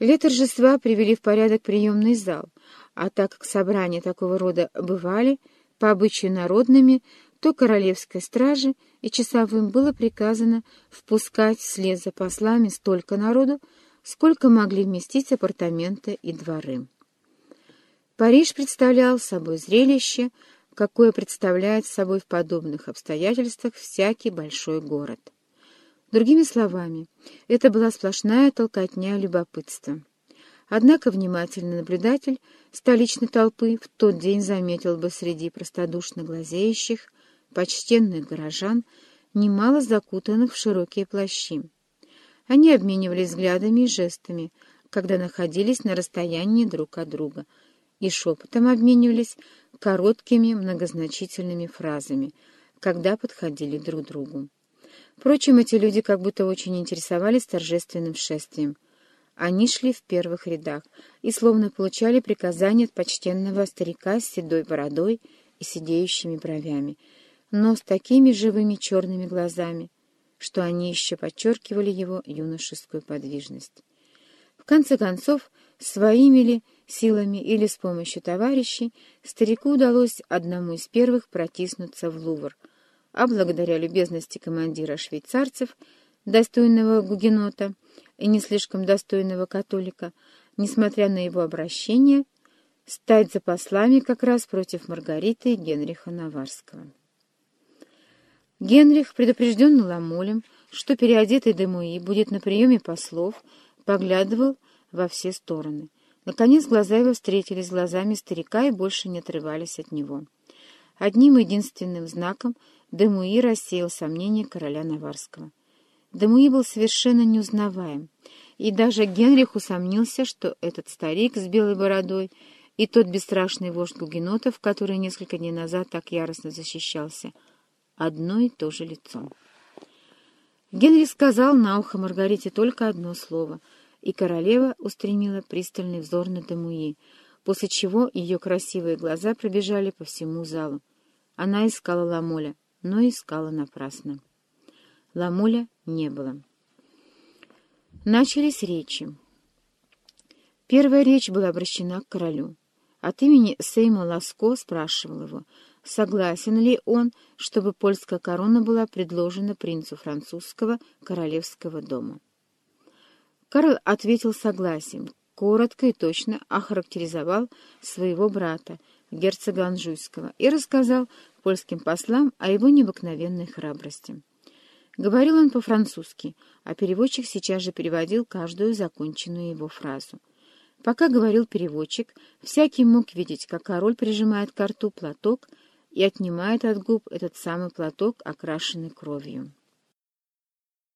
Для торжества привели в порядок приемный зал, а так как собрания такого рода бывали, по обычаю народными, то королевской страже и часовым было приказано впускать вслед за послами столько народу, сколько могли вместить апартаменты и дворы. Париж представлял собой зрелище, какое представляет собой в подобных обстоятельствах всякий большой город. Другими словами, это была сплошная толкотня любопытства. Однако внимательный наблюдатель столичной толпы в тот день заметил бы среди простодушно глазеющих, почтенных горожан, немало закутанных в широкие плащи. Они обменивались взглядами и жестами, когда находились на расстоянии друг от друга, и шепотом обменивались короткими многозначительными фразами, когда подходили друг к другу. Впрочем, эти люди как будто очень интересовались торжественным шествием. Они шли в первых рядах и словно получали приказания от почтенного старика с седой бородой и сидеющими бровями, но с такими живыми черными глазами, что они еще подчеркивали его юношескую подвижность. В конце концов, своими ли силами или с помощью товарищей, старику удалось одному из первых протиснуться в Лувр — а благодаря любезности командира швейцарцев, достойного гугенота и не слишком достойного католика, несмотря на его обращение, стать за послами как раз против Маргариты и Генриха Наварского. Генрих, предупрежденный Ламолем, что переодетый Демуи будет на приеме послов, поглядывал во все стороны. Наконец глаза его встретились с глазами старика и больше не отрывались от него. Одним единственным знаком Демуи рассеял сомнения короля Наварского. Демуи был совершенно неузнаваем, и даже Генрих усомнился, что этот старик с белой бородой и тот бесстрашный вождь гугенотов, который несколько дней назад так яростно защищался, одно и то же лицо. Генрих сказал на ухо Маргарите только одно слово, и королева устремила пристальный взор на Демуи, после чего ее красивые глаза пробежали по всему залу. Она искала Ламоля, но искала напрасно. Ламоля не было. Начались речи. Первая речь была обращена к королю. От имени Сейма Ласко спрашивал его, согласен ли он, чтобы польская корона была предложена принцу французского королевского дома. Карл ответил согласием, коротко и точно охарактеризовал своего брата, герцога Анжуйского, и рассказал польским послам о его необыкновенной храбрости. Говорил он по-французски, а переводчик сейчас же переводил каждую законченную его фразу. Пока говорил переводчик, всякий мог видеть, как король прижимает к рту платок и отнимает от губ этот самый платок, окрашенный кровью.